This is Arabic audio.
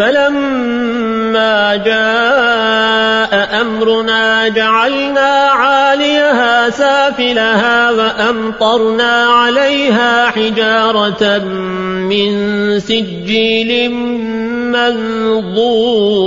فلما جاء أمرنا جعلنا عاليها سافلها وأمطرنا عليها حجارة من سجيل منظور.